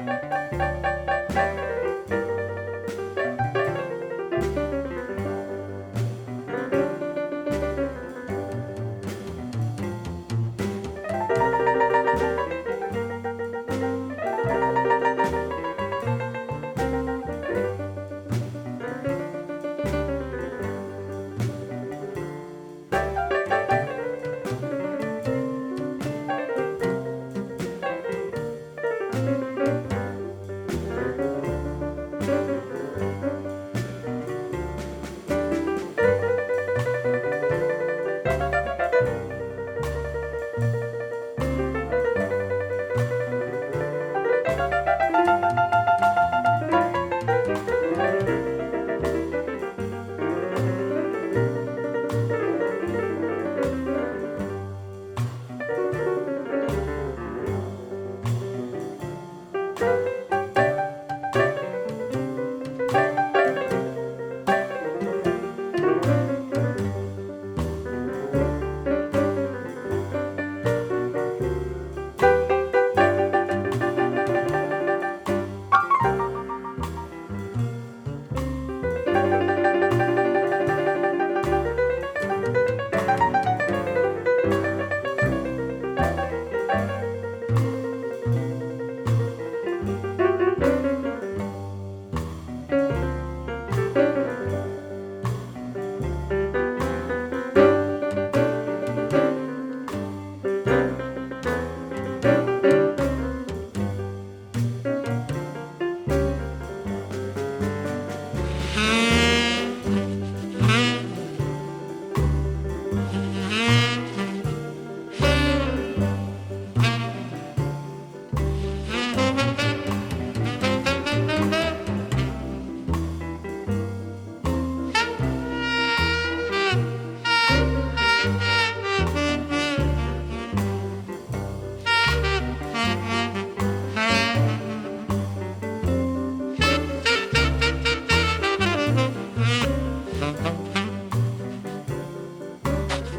Música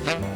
Mm-hmm.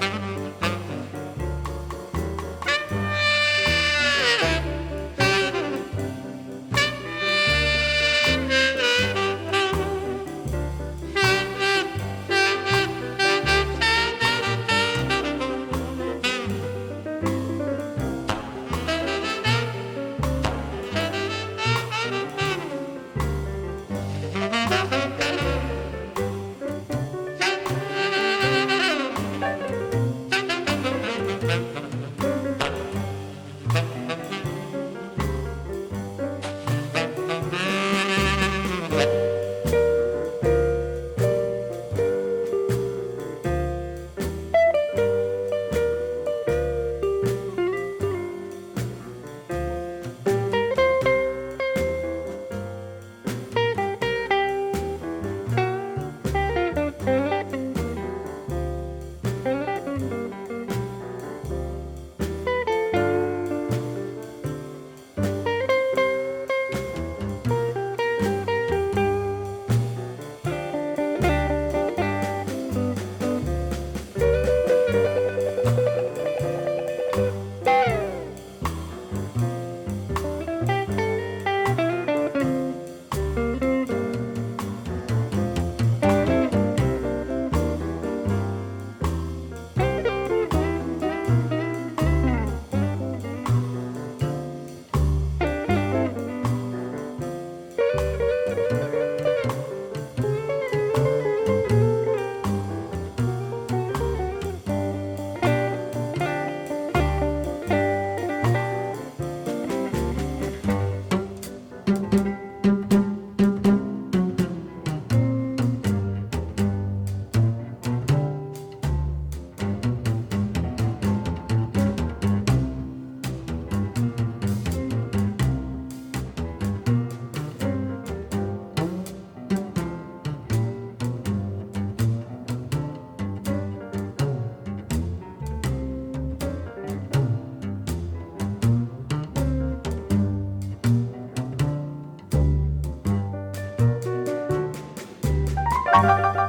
Bye.